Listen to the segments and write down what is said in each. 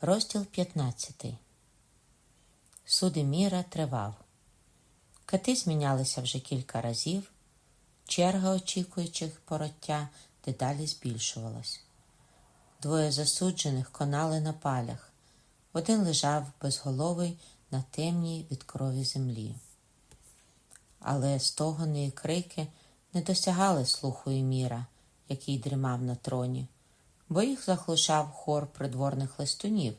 Розділ 15 Суд Еміра тривав. Кати змінялися вже кілька разів. Черга очікуючих пороття дедалі збільшувалась. Двоє засуджених конали на палях. Один лежав безголовий на темній від крові землі. Але стогони і крики не досягали слуху Еміра, який дрімав на троні бо їх заглушав хор придворних листунів,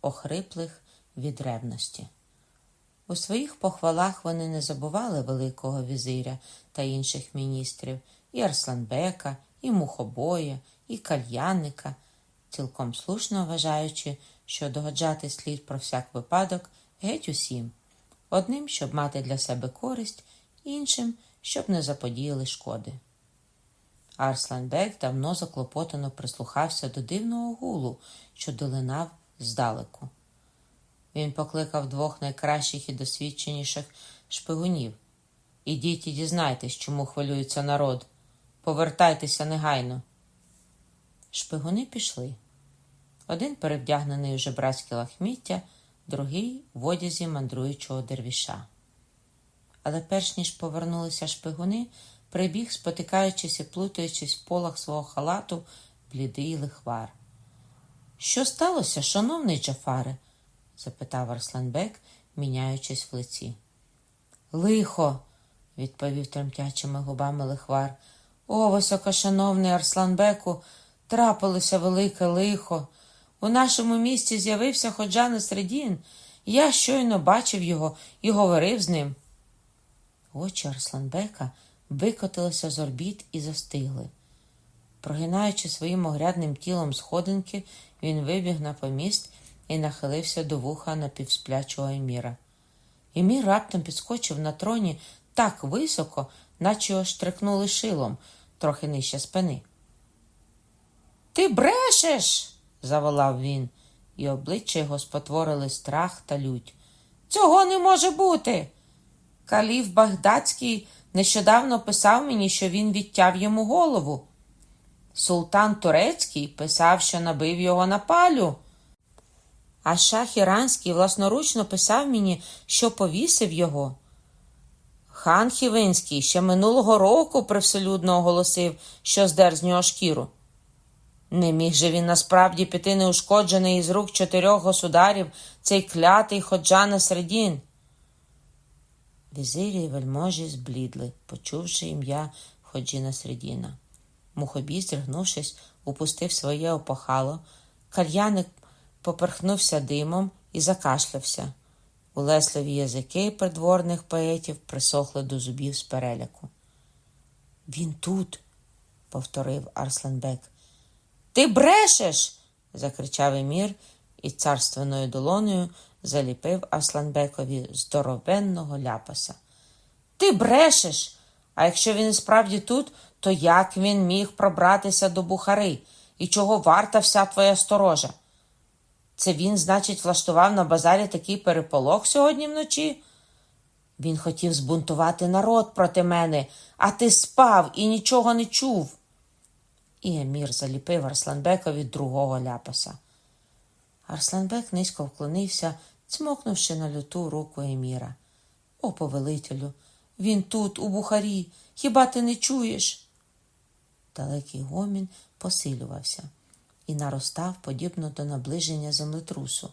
охриплих від ревності. У своїх похвалах вони не забували Великого візиря та інших міністрів, і Арсланбека, і Мухобоя, і Кальянника, цілком слушно вважаючи, що догоджати слід про всяк випадок геть усім, одним, щоб мати для себе користь, іншим, щоб не заподіяли шкоди. Арсланбек давно заклопотано прислухався до дивного гулу, що долинав здалеку. Він покликав двох найкращих і досвідченіших шпигунів. Ідіть і дізнайтесь, чому хвилюється народ. Повертайтеся негайно. Шпигуни пішли. Один перевдягнений у жебрацьке лахміття, другий в одязі мандруючого дервіша. Але перш ніж повернулися шпигуни, прибіг, спотикаючись і плутаючись в полах свого халату, блідий лихвар. Що сталося, шановний Джафаре? запитав Арсланбек, міняючись в лиці. Лихо, відповів тремтячими губами лихвар. О, високошановний Арсланбеку, трапилося велике лихо. У нашому місті з'явився ходжа Средін. Я щойно бачив його і говорив з ним. Очі Арсланбека викотилися з орбіт і застигли. Прогинаючи своїм огрядним тілом сходинки, він вибіг на поміст і нахилився до вуха напівсплячого Еміра. Емір раптом підскочив на троні так високо, наче його штрикнули шилом, трохи нижче спини. Ти брешеш, заволав він, і обличчя його спотворили страх та лють. Цього не може бути. Каліф Багдадський Нещодавно писав мені, що він відтяв йому голову. Султан Турецький писав, що набив його на палю. А шах Іранський власноручно писав мені, що повісив його. Хан Хівинський ще минулого року привселюдно оголосив, що здер з нього шкіру. Не міг же він насправді піти неушкоджений із рук чотирьох государів цей клятий ходжа Середін. Візирі й вельможі зблідли, почувши ім'я Ходжіна Средіна. Мухобій, зригнувшись, упустив своє опахало, кальяник поперхнувся димом і закашлявся. Улесливі язики придворних поетів присохли до зубів з переляку. Він тут, повторив Арсленбек. Ти брешеш. закричав Емір і царственною долоною заліпив Асланбекові здоровенного ляпаса. Ти брешеш. А якщо він справді тут, то як він міг пробратися до Бухари і чого варта вся твоя сторожа? Це він, значить, влаштував на базарі такий переполох сьогодні вночі? Він хотів збунтувати народ проти мене, а ти спав і нічого не чув. І Емір заліпив Арсланбекові другого ляпаса. Арсланбек низько вклонився, цмокнувши на люту руку Еміра. О, повелителю, він тут, у Бухарі. Хіба ти не чуєш? Далекий гомін посилювався і наростав подібно до наближення землетрусу.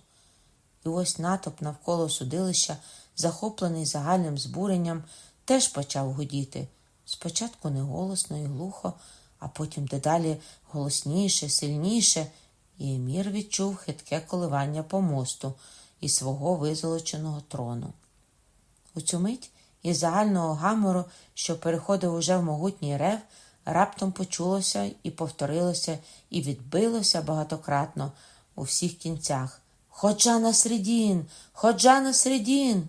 І ось натоп навколо судилища, захоплений загальним збуренням, теж почав гудіти. Спочатку не голосно і глухо, а потім дедалі голосніше, сильніше, і Емір відчув хитке коливання по мосту і свого визолоченого трону. У цю мить із загального гамору, що переходив уже в могутній рев, раптом почулося і повторилося, і відбилося багатократно у всіх кінцях. Ходжа на середін! Ходжа на середін!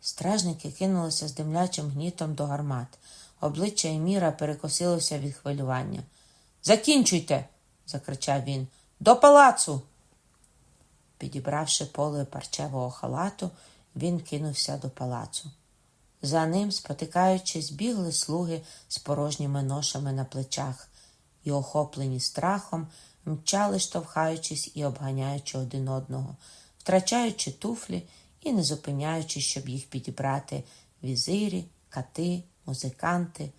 Стражники кинулися з димлячим гнітом до гармат. Обличчя Еміра перекосилося від хвилювання. Закінчуйте! Закричав він. До палацу. Підібравши поле парчевого халату, він кинувся до палацу. За ним, спотикаючись, бігли слуги з порожніми ношами на плечах і, охоплені страхом, мчали, штовхаючись і обганяючи один одного, втрачаючи туфлі і не зупиняючись, щоб їх підібрати візирі, кати, музиканти,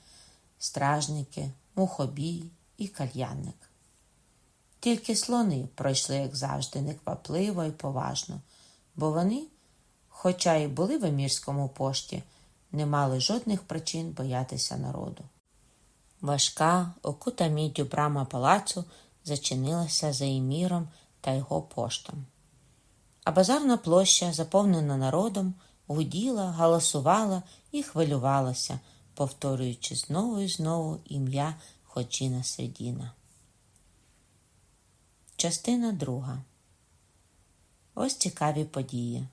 стражники, мухобій і кальянник. Тільки слони пройшли, як завжди, неквапливо і поважно, бо вони, хоча й були в емірському пошті, не мали жодних причин боятися народу. Важка, окута міддю брама палацу зачинилася за еміром та його поштом. А базарна площа, заповнена народом, гуділа, галасувала і хвилювалася, повторюючи знову і знову ім'я Ходжіна Середіна. Частина друга. Ось цікаві події.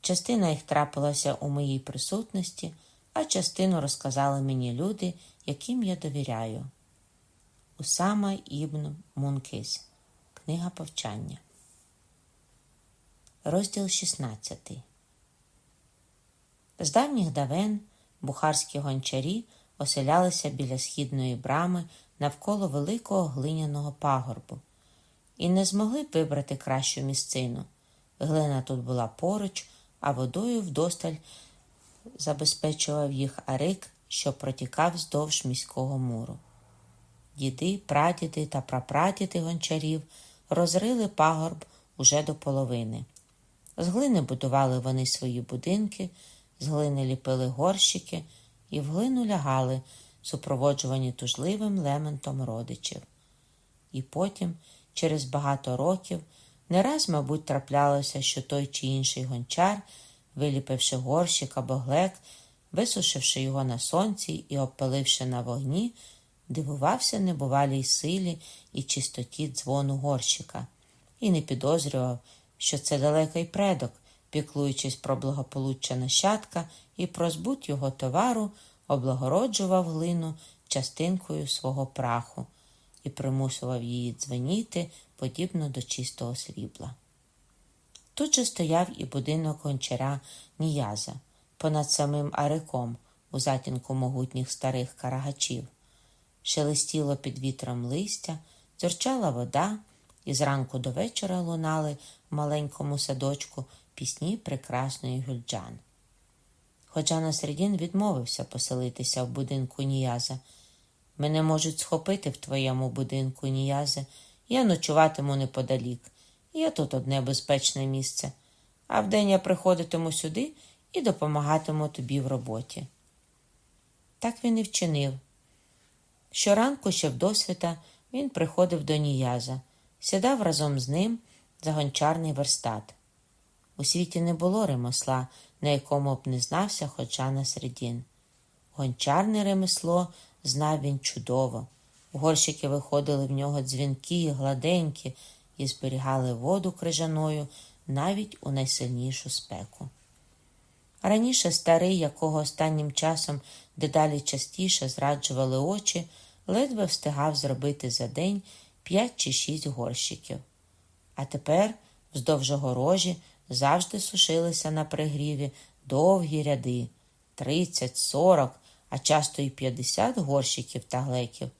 Частина їх трапилася у моїй присутності, а частину розказали мені люди, яким я довіряю. Усама Ібн Мункис. Книга повчання. Розділ 16. З давніх давен бухарські гончарі оселялися біля східної брами навколо великого глиняного пагорбу і не змогли б вибрати кращу місцину. Глина тут була поруч, а водою вдосталь забезпечував їх арик, що протікав вздовж міського муру. Діди, прадіди та прапрадіди гончарів розрили пагорб уже до половини. З глини будували вони свої будинки, з глини ліпили горщики і в глину лягали, супроводжувані тужливим лементом родичів. І потім, через багато років, не раз, мабуть, траплялося, що той чи інший гончар, виліпивши горщик або глек, висушивши його на сонці і обпаливши на вогні, дивувався небувалій силі і чистоті дзвону горщика, і не підозрював, що це далекий предок, піклуючись про благополуччя нащадка і про збут його товару, облагороджував глину частинкою свого праху і примусував її дзвеніти подібно до чистого срібла. Тут же стояв і будинок гончара Ніяза понад самим ариком у затінку могутніх старих карагачів. Шелестіло під вітром листя, дзюрчала вода, і зранку до вечора лунали в маленькому садочку пісні прекрасної гюльджан. Хоча Насредін відмовився поселитися в будинку Ніяза. Мене можуть схопити в твоєму будинку, Ніязе, я ночуватиму неподалік. Я тут одне безпечне місце, а вдень я приходитиму сюди і допомагатиму тобі в роботі. Так він і вчинив. Щоранку, ще вдосвіта, він приходив до Ніяза, сідав разом з ним за гончарний верстат. У світі не було ремесла, на якому б не знався хоча на середін. Гончарне ремесло знав він чудово. Горщики виходили в нього дзвінки, гладенькі і зберігали воду крижаною навіть у найсильнішу спеку. Раніше старий, якого останнім часом дедалі частіше зраджували очі, ледве встигав зробити за день п'ять чи шість горщиків. А тепер вздовж огорожі завжди сушилися на пригріві довгі ряди тридцять, сорок, а часто й п'ятдесят горщиків та глеків.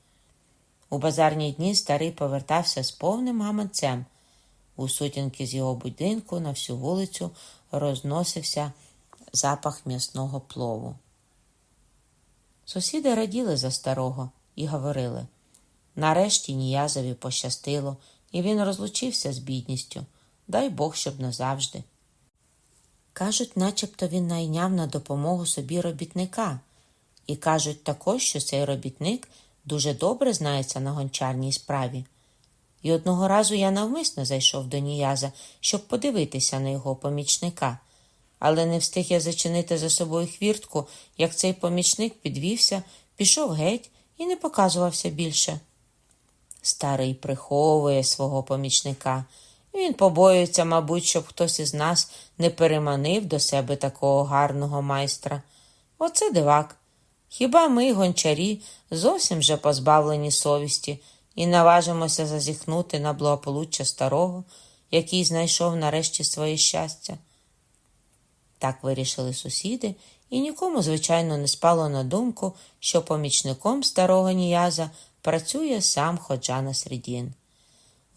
У базарні дні старий повертався з повним гаманцем. У сутінки з його будинку на всю вулицю розносився запах м'ясного плову. Сусіди раділи за старого і говорили нарешті ніязові пощастило, і він розлучився з бідністю. Дай Бог, щоб назавжди. Кажуть, начебто він найняв на допомогу собі робітника, і кажуть також, що цей робітник дуже добре знається на гончарній справі. І одного разу я навмисно зайшов до Ніяза, щоб подивитися на його помічника, але не встиг я зачинити за собою хвіртку, як цей помічник підвівся, пішов геть і не показувався більше. Старий приховує свого помічника. Він побоюється, мабуть, щоб хтось із нас не переманив до себе такого гарного майстра. Оце дивак. Хіба ми, гончарі, зовсім вже позбавлені совісті і наважимося зазіхнути на благополуччя старого, який знайшов нарешті своє щастя? Так вирішили сусіди, і нікому, звичайно, не спало на думку, що помічником старого ніяза працює сам Ходжа Насредін.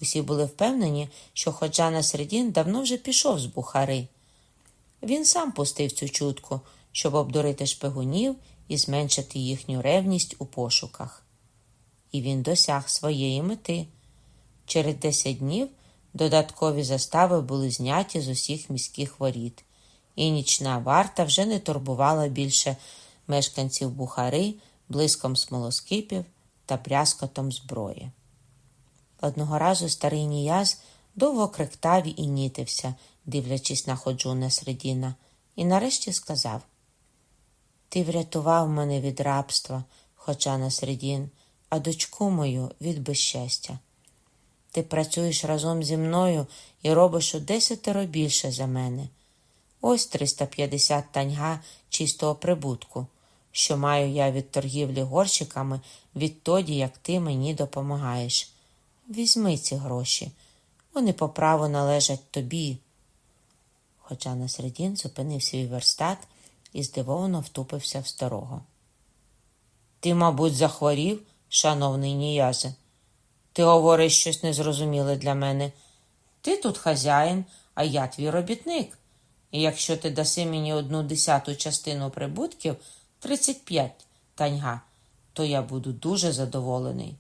Усі були впевнені, що Ходжана Середін давно вже пішов з Бухари. Він сам пустив цю чутку, щоб обдурити шпигунів і зменшити їхню ревність у пошуках. І він досяг своєї мети. Через 10 днів додаткові застави були зняті з усіх міських воріт, і нічна варта вже не турбувала більше мешканців Бухари блиском смолоскипів та брязкотом зброї. Одного разу старий Ніяз довго криктав і нітився, дивлячись на ходжу Насредіна, і нарешті сказав: Ти врятував мене від рабства, хоча Насредін, а дочку мою від безщастя. Ти працюєш разом зі мною і робиш у десятеро більше за мене. Ось 350 таньга чистого прибутку, що маю я від торгівлі горщиками відтоді, як ти мені допомагаєш. Візьми ці гроші, вони по праву належать тобі. Хоча Насредін зупинив свій верстат і здивовано втупився в старого. Ти, мабуть, захворів, шановний Ніязе. Ти говориш щось незрозуміле для мене. Ти тут хазяїн, а я твій робітник. І якщо ти даси мені одну десяту частину прибутків 35 таньга, то я буду дуже задоволений.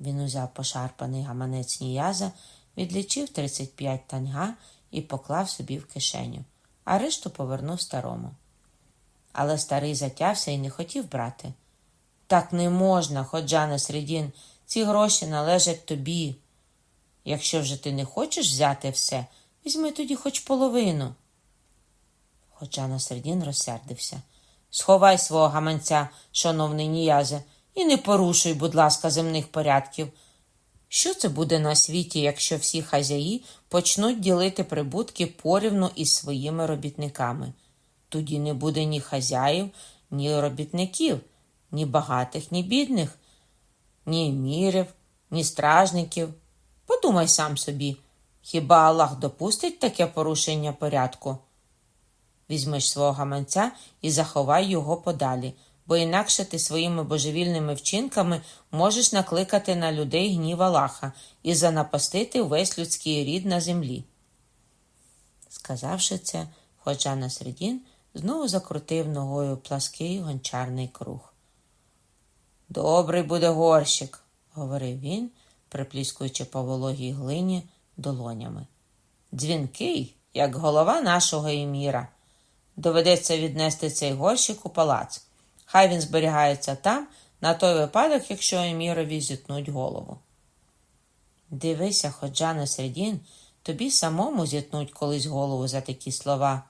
Він узяв пошарпаний гаманець Ніяза, відлічив 35 таньга і поклав собі в кишеню, а решту повернув старому. Але старий затявся і не хотів брати. Так не можна, ходжане Средін, ці гроші належать тобі. Якщо вже ти не хочеш взяти все, візьми тоді хоч половину. Ходжана Сердін розсердився. Сховай свого гаманця, шановний ніязе, і не порушуй, будь ласка, земних порядків. Що це буде на світі, якщо всі хазяї почнуть ділити прибутки порівну із своїми робітниками? Тоді не буде ні хазяїв, ні робітників, ні багатих, ні бідних, ні емірів, ні стражників. Подумай сам собі, хіба Аллах допустить таке порушення порядку? Візьмеш свого гаманця і заховай його подалі, бо інакше ти своїми божевільними вчинками можеш накликати на людей гнів Аллаха і занапастити весь людський рід на землі. Сказавши це, Ходжа Насредін знову закрутив ногою плаский гончарний круг. Добрий буде горщик, говорив він, припліскуючи по вологій глині долонями. Дзвінкий, як голова нашого еміра. Доведеться віднести цей горщик у палац. Хай він зберігається там, на той випадок, якщо емірові зітнуть голову. Дивися, ходжане Середін, тобі самому зітнуть колись голову за такі слова.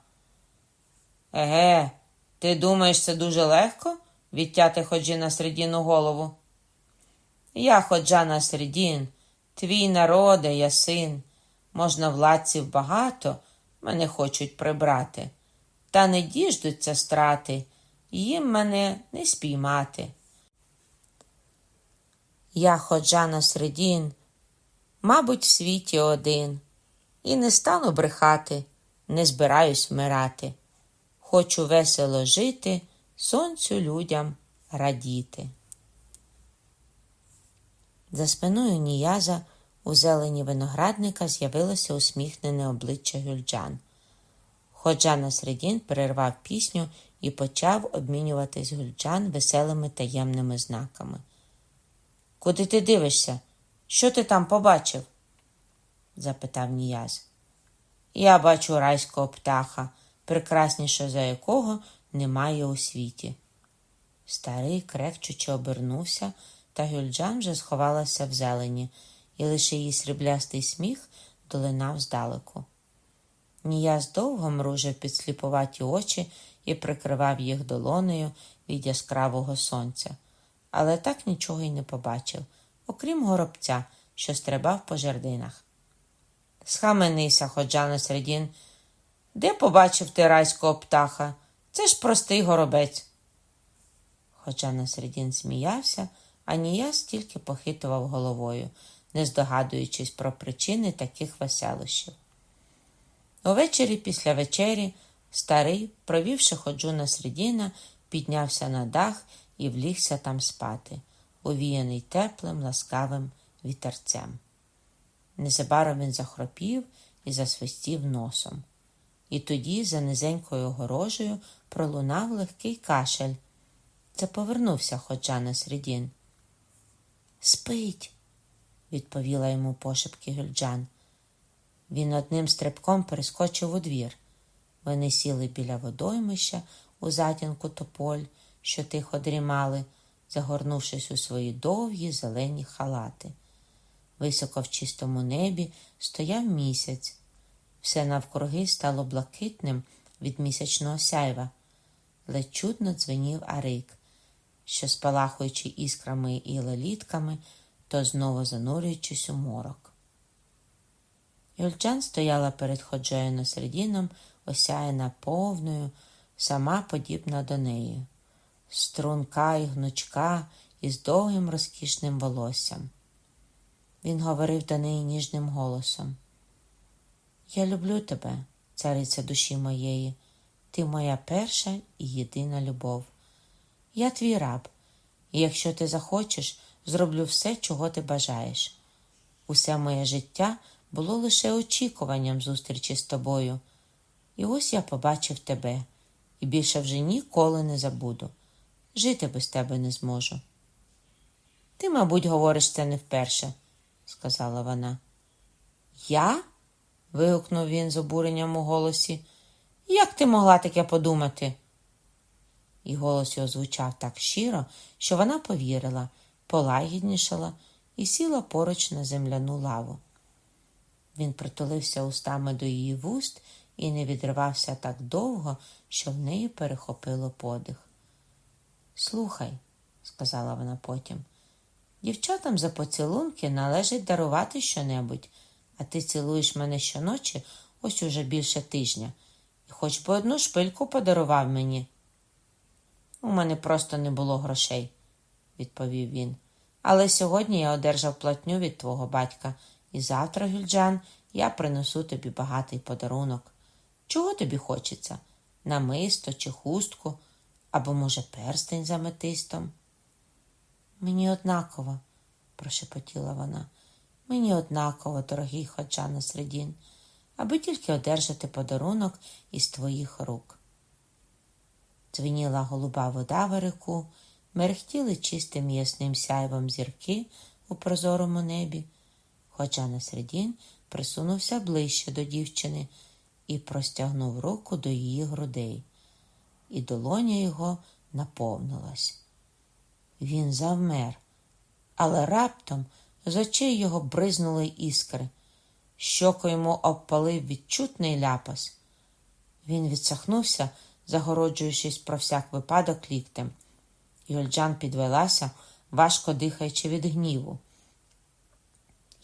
Еге, ти думаєш, це дуже легко відтяти ходжі на середіну голову? Я ходжа на середін, твій народе, я син. Можна владців багато, мене хочуть прибрати, та не діждуться страти, їм мене не спіймати. Я ходжа на середін, мабуть, в світі один, і не стану брехати, не збираюсь вмирати. Хочу весело жити, сонцю людям радіти. За спиною Ніяза у зелені виноградника з'явилося усміхнене обличчя Гюльджан. Ходжа Насредін перервав пісню і почав обмінюватись Гюльджан веселими таємними знаками. Куди ти дивишся? Що ти там побачив? запитав Ніяз. Я бачу райського птаха, прекрасніше за якого немає у світі. Старий крекчучи обернувся, та Гюльджан вже сховалася в зелені, і лише її сріблястий сміх долинав здалеку. Ніяз довго мружив підсліпуваті очі і прикривав їх долонею від яскравого сонця, але так нічого й не побачив, окрім горобця, що стрибав по жердинах. Схаменися, ходжане середін. Де побачив ти райського птаха? Це ж простий горобець. Хоча Насредін сміявся, а Ніяс тільки похитував головою, не здогадуючись про причини таких веселощів. Увечері після вечері старий, провівши ходжу на середіна, піднявся на дах і влігся там спати, увіяний теплим, ласкавим вітерцем. Незабаром він захропів і засвистів носом. І тоді, за низенькою огорожею, пролунав легкий кашель. Це повернувся ходжа на середін. Спить, відповіла йому пошепки Гюльджан. Він одним стрибком перескочив у двір. Вони сіли біля водоймища у затінку тополь, що тихо дрімали, загорнувшись у свої довгі зелені халати. Високо в чистому небі стояв місяць. Все навкруги стало блакитним від місячного сяйва. Ледь чудно дзвенів арик, що, спалахуючи іскрами і лелітками, то знову занурюючись у морок. Юльчан стояла перед ходжею Насредіном, осяяна повною, сама подібна до неї, струнка і гнучка із довгим розкішним волоссям. Він говорив до неї ніжним голосом. Я люблю тебе, цариця душі моєї, ти моя перша і єдина любов. Я твій раб, і якщо ти захочеш, зроблю все, чого ти бажаєш. Усе моє життя було лише очікуванням зустрічі з тобою. І ось я побачив тебе і більше вже ніколи не забуду. Жити без тебе не зможу. Ти, мабуть, говориш це не вперше, сказала вона. Я? вигукнув він з обуренням у голосі. Як ти могла таке подумати? І голос його звучав так щиро, що вона повірила, полагіднішала і сіла поруч на земляну лаву. Він притулився устами до її вуст і не відривався так довго, що в неї перехопило подих. Слухай, сказала вона потім, дівчатам за поцілунки належить дарувати щонебудь, а ти цілуєш мене щоночі ось уже більше тижня, і хоч би одну шпильку подарував мені. У мене просто не було грошей, відповів він. Але сьогодні я одержав платню від твого батька, і завтра, Гюльджан, я принесу тобі багатий подарунок. Чого тобі хочеться? Намисто чи хустку, або, може, перстень за метистом? Мені однаково, прошепотіла вона. Мені однаково, дорогий ходжа на середін, аби тільки одержати подарунок із твоїх рук. Дзвеніла голуба вода в реку, мерехтіли чистим ясним сяйвом зірки у прозорому небі. Хоча на середін присунувся ближче до дівчини і простягнув руку до її грудей, і долоня його наповнилась. Він завмер, але раптом з очей його бризнули іскри. Щоко йому обпалив відчутний ляпас. Він відсахнувся, загороджуючись про всяк випадок ліктем. Юльджан підвелася, важко дихаючи від гніву.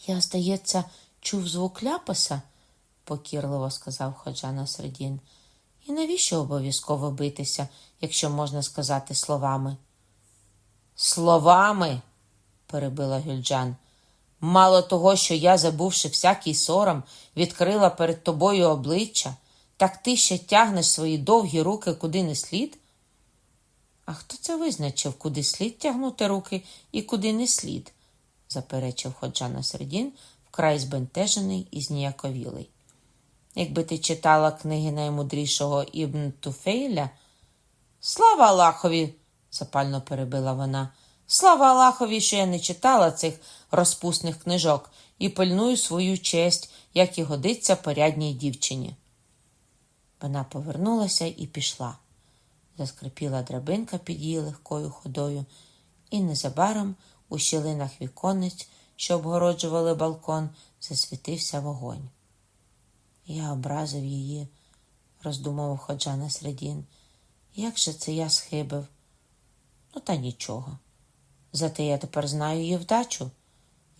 Я, здається, чув звук ляпаса, покірливо сказав ходжа на середін. І навіщо обов'язково битися, якщо можна сказати словами? Словами, перебила Гюльджан. Мало того, що я, забувши всякий сором, відкрила перед тобою обличчя, так ти ще тягнеш свої довгі руки куди не слід? А хто це визначив, куди слід тягнути руки і куди не слід? заперечив ходжа на середін, вкрай збентежений і зніяковілий. Якби ти читала книги наймудрішого Ібн Туфейля. Слава Аллахові! запально перебила вона. Слава Аллахові, що я не читала цих розпусних книжок і пильную свою честь, як і годиться порядній дівчині. Вона повернулася і пішла. Заскрипіла драбинка під її легкою ходою, і незабаром у щілинах віконець, що обгороджували балкон, засвітився вогонь. Я образив її, роздумував ходжа на середін. Як же це я схибив? Ну, та нічого. Зате я тепер знаю її вдачу.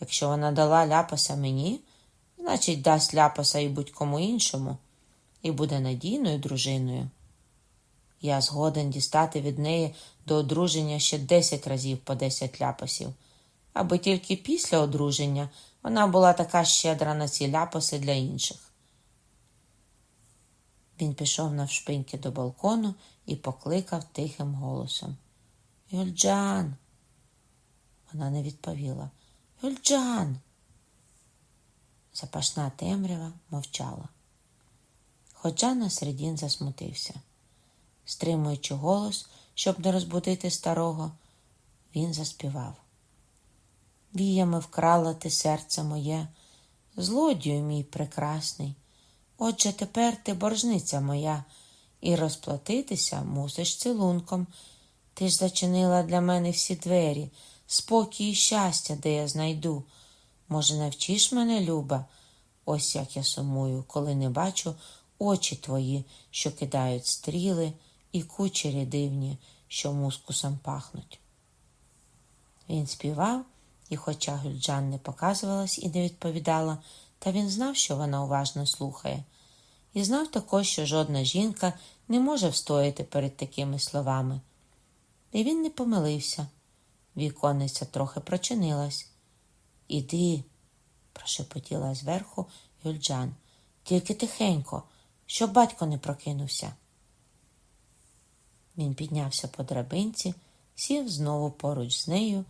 Якщо вона дала ляпаса мені, значить дасть ляпаса і будь-кому іншому, і буде надійною дружиною. Я згоден дістати від неї до одруження ще десять разів по десять ляпасів, аби тільки після одруження вона була така щедра на ці ляпаси для інших. Він пішов навшпиньки до балкону і покликав тихим голосом. Юльджан. Вона не відповіла. Юльджан. Запашна темрява мовчала. Ходжа на середін засмутився. Стримуючи голос, щоб не розбудити старого, він заспівав. Віями вкрала ти серце моє, злодію мій прекрасний. Отже тепер ти боржниця моя, і розплатитися мусиш цілунком. Ти ж зачинила для мене всі двері, спокій і щастя, де я знайду. Може, навчиш мене, Люба? Ось як я сумую, коли не бачу очі твої, що кидають стріли, і кучері дивні, що мускусом пахнуть. Він співав, і, хоча Гюльджан не показувалась і не відповідала, та він знав, що вона уважно слухає, і знав також, що жодна жінка не може встояти перед такими словами. І він не помилився. Віконниця трохи прочинилась. Іди, прошепотіла зверху Юльджан, тільки тихенько, щоб батько не прокинувся. Він піднявся по драбинці, сів знову поруч з нею,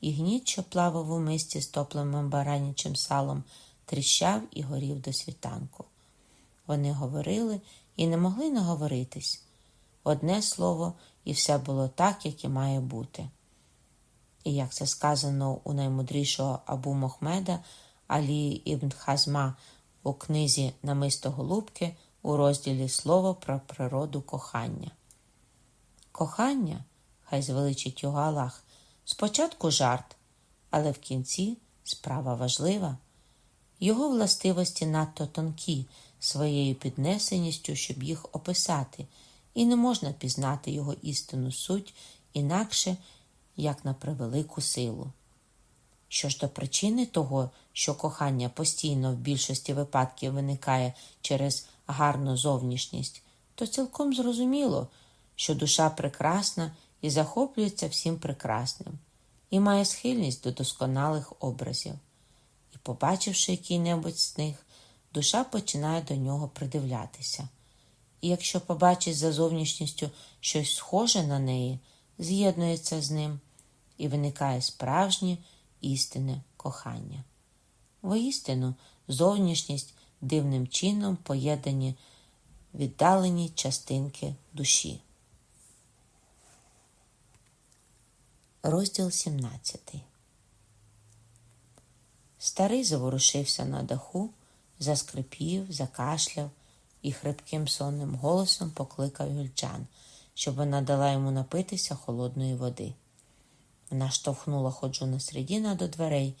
і гніт, що плавав у мисті з топленим баранячим салом, тріщав і горів до світанку. Вони говорили і не могли наговоритись. Одне слово, і все було так, як і має бути. І як це сказано у наймудрішого Абу Мохмеда Алі Ібн Хазма у книзі Намисто Голубки у розділі Слово про природу кохання. Кохання, хай звеличить його Аллах, спочатку жарт, але в кінці справа важлива. Його властивості надто тонкі своєю піднесеністю, щоб їх описати, і не можна пізнати його істинну суть інакше, як на превелику силу. Що ж до причини того, що кохання постійно в більшості випадків виникає через гарну зовнішність, то цілком зрозуміло, що душа прекрасна і захоплюється всім прекрасним, і має схильність до досконалих образів. Побачивши який-небудь з них, душа починає до нього придивлятися. І якщо побачить за зовнішністю щось схоже на неї, з'єднується з ним і виникає справжнє істинне кохання. Воістину, зовнішність дивним чином поєднані віддалені частинки душі. Розділ 17 Старий заворушився на даху, заскрипів, закашляв і хрипким сонним голосом покликав Гюльчан, щоб вона дала йому напитися холодної води. Вона штовхнула ходжу на середіна до дверей.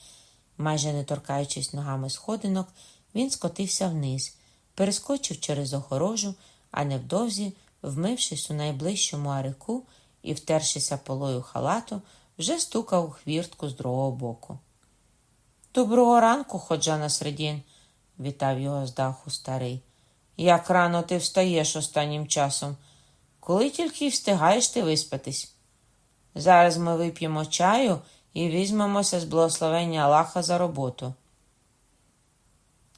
Майже не торкаючись ногами сходинок, він скотився вниз, перескочив через огорожу, а невдовзі, вмившись у найближчому арику і втершися полою халату, вже стукав у хвіртку з другого боку. Доброго ранку, ходжа на середін, вітав його з даху старий. Як рано ти встаєш останнім часом, коли тільки встигаєш ти виспатись. Зараз ми вип'ємо чаю і візьмемося з благословення Аллаха за роботу.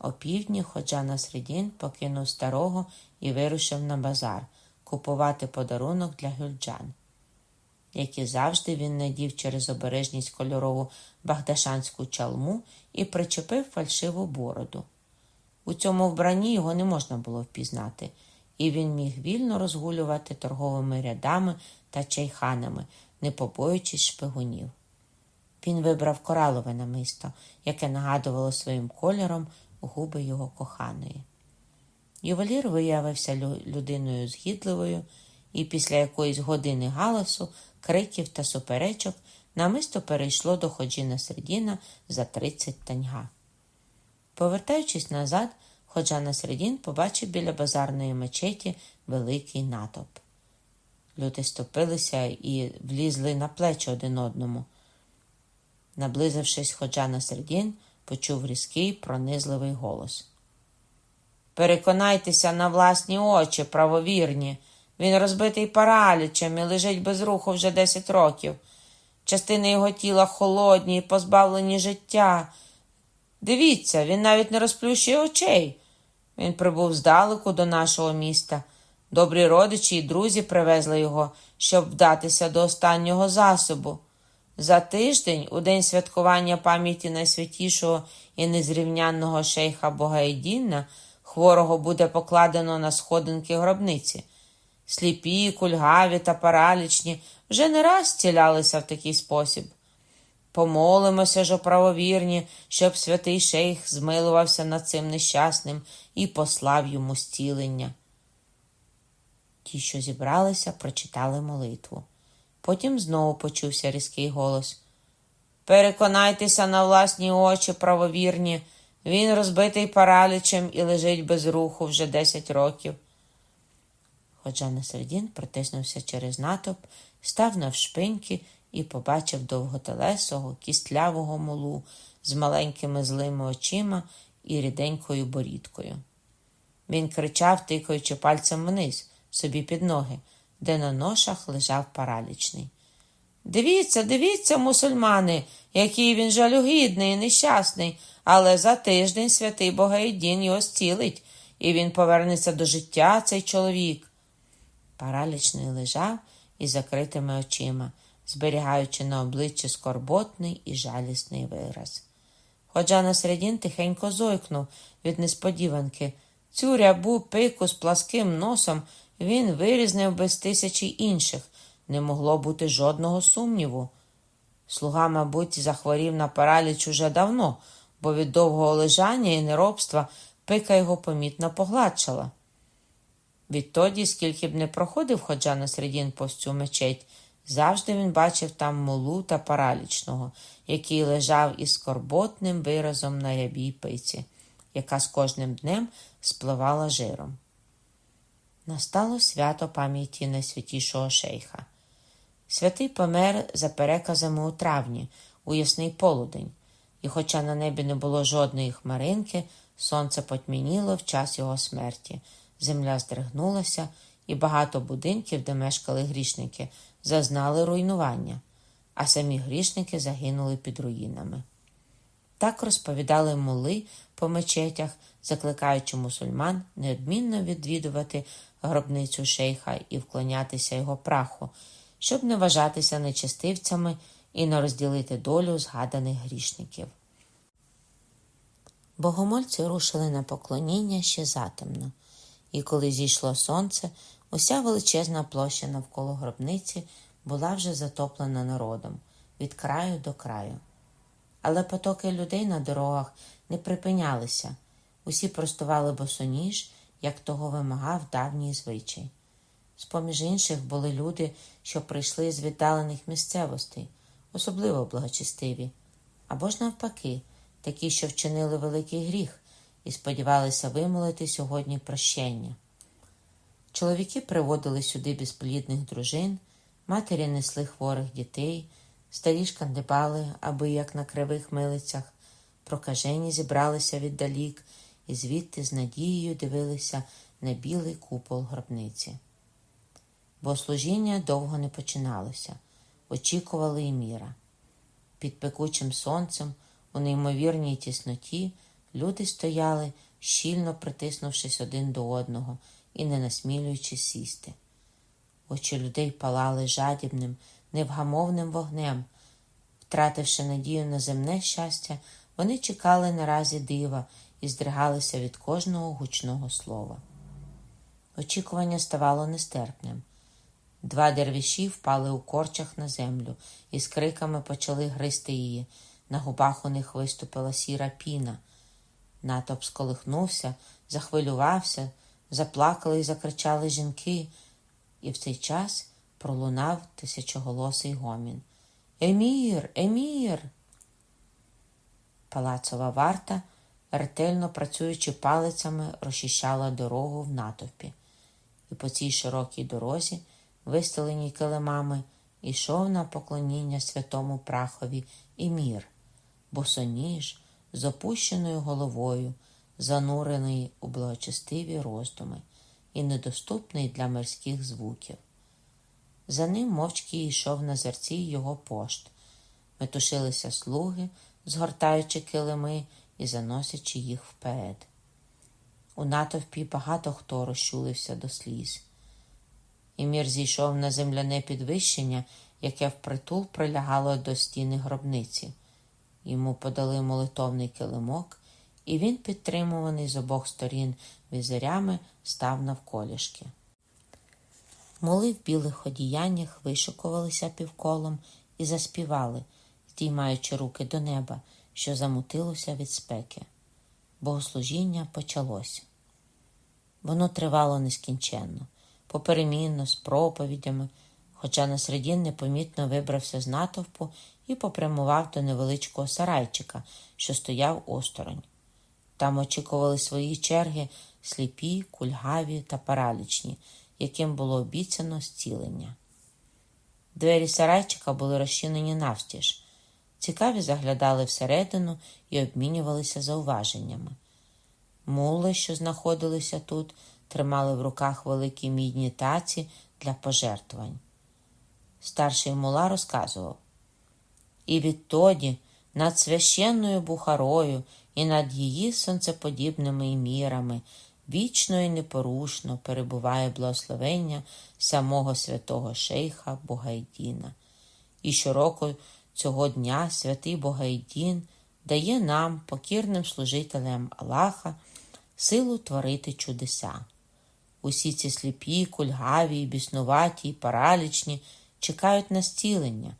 О півдні ходжа на середін покинув старого і вирушив на базар купувати подарунок для гюльджан. Як і завжди, він надів через обережність кольорову багдашанську чалму і причепив фальшиву бороду. У цьому вбранні його не можна було впізнати, і він міг вільно розгулювати торговими рядами та чайханами, не побоюючись шпигунів. Він вибрав коралове намисто, яке нагадувало своїм кольором губи його коханої. Ювелір виявився людиною згідливою, і після якоїсь години галасу, криків та суперечок намисто перейшло до ходжіна середіна за 30 таньга. Повертаючись назад, ходжа середін побачив біля базарної мечеті великий натовп. Люди стопилися і влізли на плечі один одному. Наблизившись ходжа на середін, почув різкий, пронизливий голос. Переконайтеся на власні очі, правовірні. Він розбитий паралічем і лежить без руху вже десять років. Частини його тіла холодні і позбавлені життя. Дивіться, він навіть не розплющує очей. Він прибув здалеку до нашого міста. Добрі родичі і друзі привезли його, щоб вдатися до останнього засобу. За тиждень, у день святкування пам'яті найсвятішого і незрівнянного шейха Богаїдінна, хворого буде покладено на сходинки гробниці. Сліпі, кульгаві та паралічні вже не раз цілялися в такий спосіб. Помолимося ж о правовірні, щоб святий шейх змилувався над цим нещасним і послав йому зцілення. Ті, що зібралися, прочитали молитву. Потім знову почувся різкий голос. Переконайтеся на власні очі, правовірні, він розбитий паралічем і лежить без руху вже десять років. Ходжа Насредін протиснувся через натовп, став навшпиньки і побачив довготелесого, кістлявого молу з маленькими злими очима і ріденькою борідкою. Він кричав, тикаючи пальцем вниз, собі під ноги, де на ношах лежав паралічний. Дивіться, дивіться, мусульмани, який він жалюгідний і нещасний, але за тиждень святий Богаїдін його зцілить, і він повернеться до життя, цей чоловік. Паралічний лежав із закритими очима, зберігаючи на обличчі скорботний і жалісний вираз. Ходжа на середін тихенько зойкнув від несподіванки. Цю рябу пику з пласким носом він вирізнив без тисячі інших, не могло бути жодного сумніву. Слуга, мабуть, захворів на параліч уже давно, бо від довгого лежання і неробства пика його помітно погладшала. Відтоді, скільки б не проходив ходжа на середін цю мечеть, завжди він бачив там молу та паралічного, який лежав із скорботним виразом на рябій пиці, яка з кожним днем спливала жиром. Настало свято пам'яті найсвятішого шейха. Святий помер за переказами у травні, у ясний полудень, і, хоча на небі не було жодної хмаринки, сонце потьмініло в час його смерті, земля здригнулася, і багато будинків, де мешкали грішники, зазнали руйнування, а самі грішники загинули під руїнами. Так розповідали мули по мечетях, закликаючи мусульман неодмінно відвідувати гробницю шейха і вклонятися його праху, щоб не вважатися нечестивцями і не розділити долю згаданих грішників. Богомольці рушили на поклоніння ще затемно, і коли зійшло сонце, уся величезна площа навколо гробниці була вже затоплена народом від краю до краю. Але потоки людей на дорогах не припинялися, усі простували босоніж як того вимагав давній звичай. З поміж інших були люди, що прийшли з віддалених місцевостей, особливо благочестиві, або ж навпаки, такі, що вчинили великий гріх і сподівалися вимолити сьогодні прощення. Чоловіки приводили сюди безплідних дружин, матері несли хворих дітей, старі шкандибали, аби як на кривих милицях, прокажені зібралися віддалік і звідти з надією дивилися на білий купол гробниці. Бо служіння довго не починалося, очікували і міра. Під пекучим сонцем, у неймовірній тісноті, люди стояли, щільно притиснувшись один до одного і не насмілюючи сісти. Очі людей палали жадібним, невгамовним вогнем. Втративши надію на земне щастя, вони чекали наразі дива і здригалися від кожного гучного слова. Очікування ставало нестерпним. Два дервіші впали у корчах на землю і з криками почали гризти її. На губах у них виступила сіра піна. Натоп сколихнувся, захвилювався, заплакали і закричали жінки, і в цей час пролунав тисячоголосий гомін. Емір, емір. Палацова варта ретельно працюючи палицями, розчищала дорогу в натовпі, і по цій широкій дорозі, вистеленій килимами, йшов на поклоніння святому прахові і мір, босоніж з опущеною головою, занурений у благочестиві роздуми і недоступний для мирських звуків. За ним мовчки йшов на зерці його пошт. Метушилися слуги, згортаючи килими і заносячи їх вперед. У натовпі багато хто розчулився до сліз. Імір зійшов на земляне підвищення яке впритул прилягало до стіни гробниці. Йому подали молитовний килимок, і він, підтримуваний з обох сторін візирями, став навколішки. Моли в білих одіяннях вишикувалися півколом і заспівали, здіймаючи руки до неба, що замутилося від спеки. Богослужіння почалося. Воно тривало нескінченно, поперемінно, з проповідями, хоча на середін непомітно вибрався з натовпу і попрямував до невеличкого сарайчика, що стояв осторонь. Там очікували свої черги сліпі, кульгаві та паралічні, яким було обіцяно зцілення. Двері сарайчика були розчинені навстіж. Цікаві заглядали всередину і обмінювалися зауваженнями. Мули, що знаходилися тут, тримали в руках великі мідні таці для пожертвувань. Старший мула розказував і відтоді над священною бухарою і над її сонцеподібними мірами вічно і непорушно перебуває благословення самого святого шейха Бугайдіна. І щороку цього дня святий Бугайдін дає нам, покірним служителям Аллаха, силу творити чудеса. Усі ці сліпі, кульгаві, біснуваті, паралічні чекають на зцілення,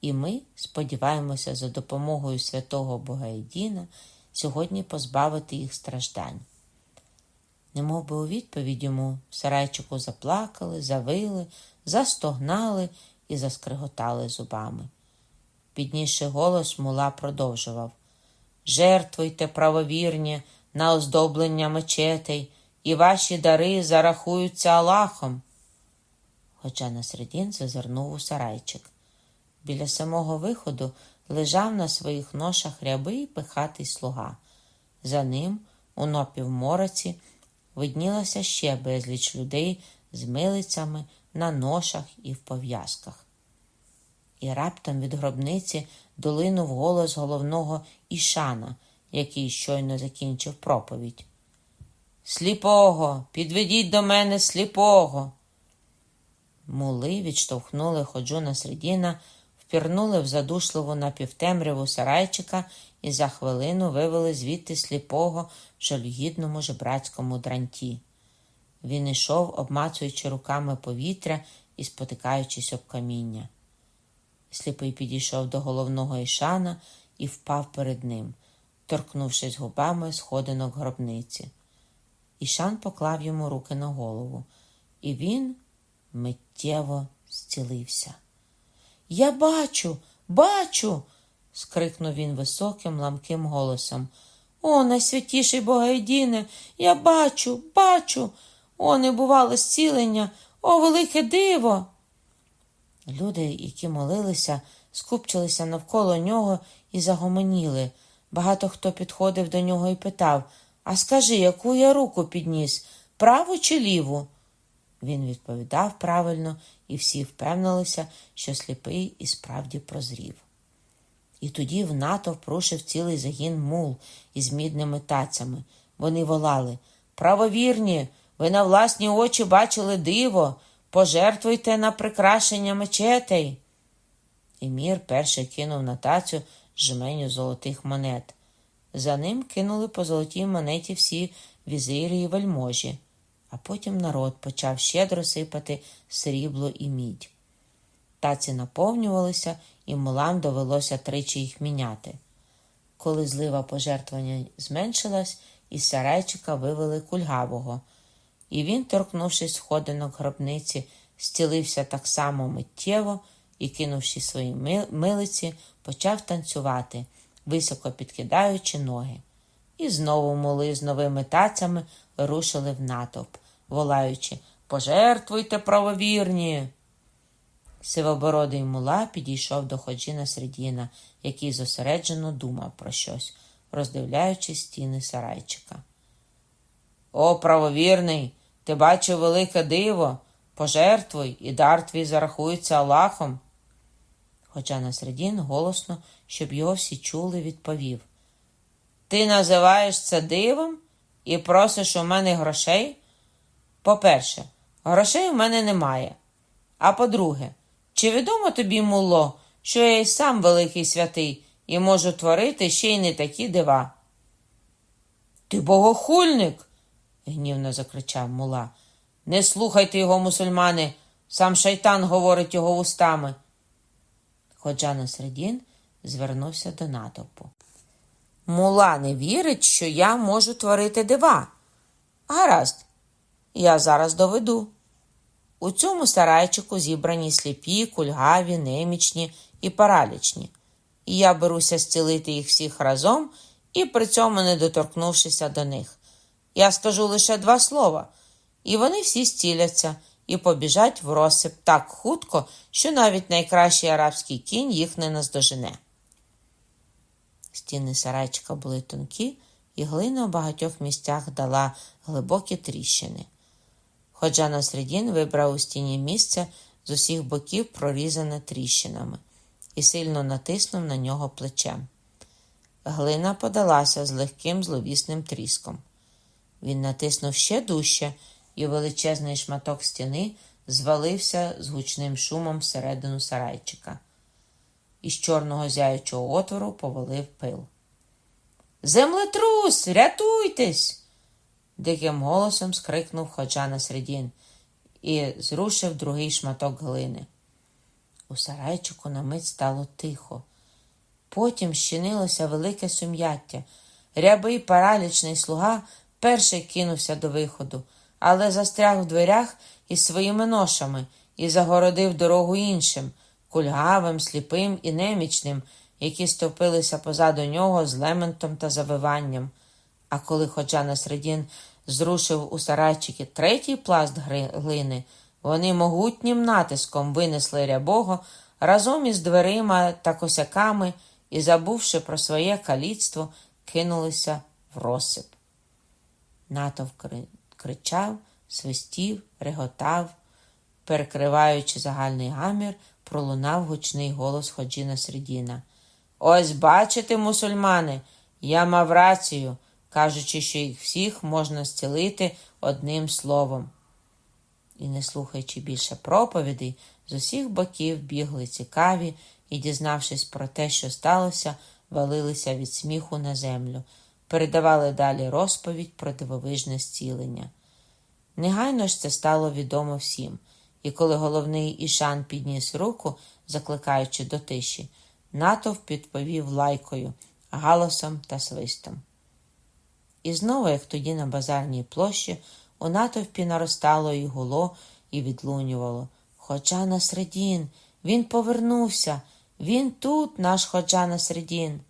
і ми сподіваємося за допомогою святого Бугайдіна сьогодні позбавити їх страждань. Немов би у відповідь йому в сарайчику заплакали, завили, застогнали і заскриготали зубами. Піднісши голос, мула продовжував Жертвуйте, правовірні, на оздоблення мечетей, і ваші дари зарахуються Аллахом. Хоча на середін зазирнув у сарайчик. Біля самого виходу лежав на своїх ношах рябий пихатий слуга. За ним, у напівмороці, виднілося ще безліч людей з милицями на ношах і в пов'язках. І раптом від гробниці долинув голос головного Ішана, який щойно закінчив проповідь. Сліпого, підведіть до мене сліпого. Мули відштовхнули ходжуна Средіна, впірнули в задушливу напівтемряву сарайчика і за хвилину вивели звідти сліпого в жалюгідному жебрацькому дранті. Він ішов, обмацуючи руками повітря і спотикаючись об каміння. Сліпий підійшов до головного ішана і впав перед ним, торкнувшись губами сходинок гробниці. Ішан поклав йому руки на голову, і він миттєво зцілився. Я бачу, бачу. скрикнув він високим, ламким голосом. О, найсвятіший Богайдіне, я бачу, бачу. О, не бувало зцілення, о, велике диво. Люди, які молилися, скупчилися навколо нього і загомоніли. Багато хто підходив до нього і питав А скажи, яку я руку підніс, праву чи ліву? Він відповідав правильно, і всі впевнилися, що сліпий і справді прозрів. І тоді в натовп рушив цілий загін мул із мідними тацями. Вони волали Правовірні, ви на власні очі бачили диво, пожертвуйте на прикрашення мечетей. Емір перший кинув на тацю жменю золотих монет. За ним кинули по золотій монеті всі візирі і вельможі а потім народ почав щедро сипати срібло і мідь. Таці наповнювалися, і мулам довелося тричі їх міняти. Коли злива пожертвування зменшилась, із сарайчика вивели кульгавого, і він, торкнувшись сходинок гробниці, зцілився так само миттєво і, кинувши свої милиці, почав танцювати, високо підкидаючи ноги. І знову мули з новими тацями рушили в натовп, волаючи Пожертвуйте правовірні. Сивобородий мула підійшов до ходжіна Средіна, який зосереджено думав про щось, роздивляючи стіни сарайчика. О, правовірний, ти бачив велике диво. Пожертвуй, і дар твій зарахується Аллахом. Хоча на Средін голосно, щоб його всі чули, відповів Ти називаєш це дивом і просиш у мене грошей? По-перше, грошей у мене немає. А по-друге, Чи відомо тобі, муло, що я й сам великий святий і можу творити ще й не такі дива? Ти богохульник, гнівно закричав мула. Не слухайте його, мусульмани, сам шайтан говорить його вустами. Ходжа Насредін звернувся до натовпу. Мула не вірить, що я можу творити дива. Гаразд, я зараз доведу. У цьому сарайчику зібрані сліпі, кульгаві, немічні і паралічні, і я беруся зцілити їх всіх разом і при цьому не доторкнувшися до них. Я скажу лише два слова, і вони всі зціляться і побіжать в розсип так хутко, що навіть найкращий арабський кінь їх не наздожене. Стіни сарайчика були тонкі, і глина у багатьох місцях дала глибокі тріщини. Ходжа Насредін вибрав у стіні місце з усіх боків прорізане тріщинами і сильно натиснув на нього плечем. Глина подалася з легким зловісним тріском. Він натиснув ще дужче, і величезний шматок стіни звалився з гучним шумом всередину сарайчика. Із чорного зяючого отвору повалив пил. Землетрус, рятуйтесь! диким голосом скрикнув Ходжа Насредін і зрушив другий шматок глини. У сарайчику на мить стало тихо. Потім щинилося велике сум'яття. Рябий паралічний слуга перший кинувся до виходу, але застряг в дверях із своїми ношами і загородив дорогу іншим, кульгавим, сліпим і немічним, які стовпилися позаду нього з лементом та завиванням. А коли Ходжа Насредін зрушив у сарайчики третій пласт глини, вони могутнім натиском винесли рябого разом із дверима та косяками і, забувши про своє каліцтво, кинулися в розсип. Натовп кричав, свистів, реготав, перекриваючи загальний гамір, пролунав гучний голос Ходжіна Средіна. Ось бачите, мусульмани, я мав рацію, кажучи, що їх всіх можна зцілити одним словом. І, не слухаючи більше проповідей, з усіх боків бігли цікаві і, дізнавшись про те, що сталося, валилися від сміху на землю, передавали далі розповідь про дивовижне зцілення. Негайно ж це стало відомо всім, і коли головний Ішан підніс руку, закликаючи до тиші, натовп відповів лайкою, галосом та свистом. І знову, як тоді на базарній площі, у натовпі наростало і гуло, і відлунювало. Ходжа на середін, він повернувся, він тут, наш ходжа на середін.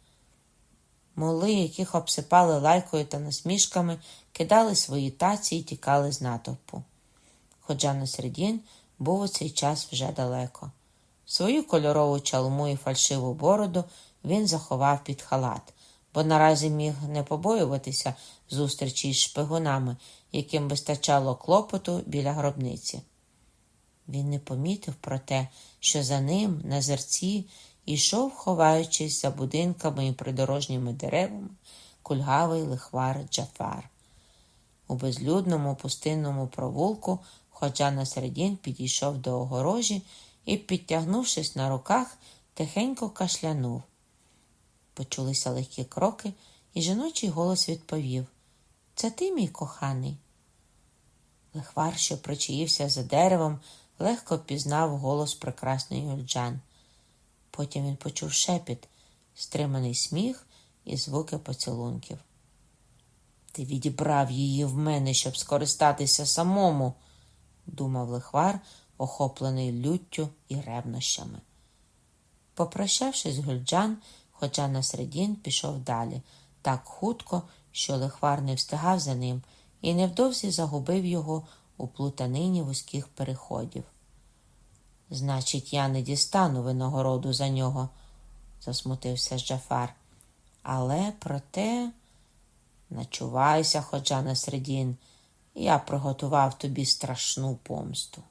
Моли, яких обсипали лайкою та насмішками, кидали свої таці і тікали з натовпу. Ходжа на був у цей час вже далеко. Свою кольорову чалму і фальшиву бороду він заховав під халат, бо наразі міг не побоюватися зустрічі з шпигунами, яким вистачало клопоту біля гробниці. Він не помітив про те, що за ним на зерці йшов, ховаючись за будинками і придорожніми деревами, кульгавий лихвар Джафар. У безлюдному пустинному провулку Ходжа на середін підійшов до огорожі і, підтягнувшись на руках, тихенько кашлянув. Почулися легкі кроки, і жіночий голос відповів Це ти, мій коханий? Лихвар, що причаївся за деревом, легко пізнав голос прекрасної Юльджан. Потім він почув шепіт, стриманий сміх і звуки поцілунків. Ти відібрав її в мене, щоб скористатися самому, думав лихвар, охоплений люттю і ревнощами. Попрощавшись з Гюльджан, хоча на середін пішов далі, так хутко, що лихвар не встигав за ним і невдовзі загубив його у плутанині вузьких переходів. Значить, я не дістану винагороду за нього, засмутився Джафар. Але проте, начувайся, ходжа на середін, я приготував тобі страшну помсту.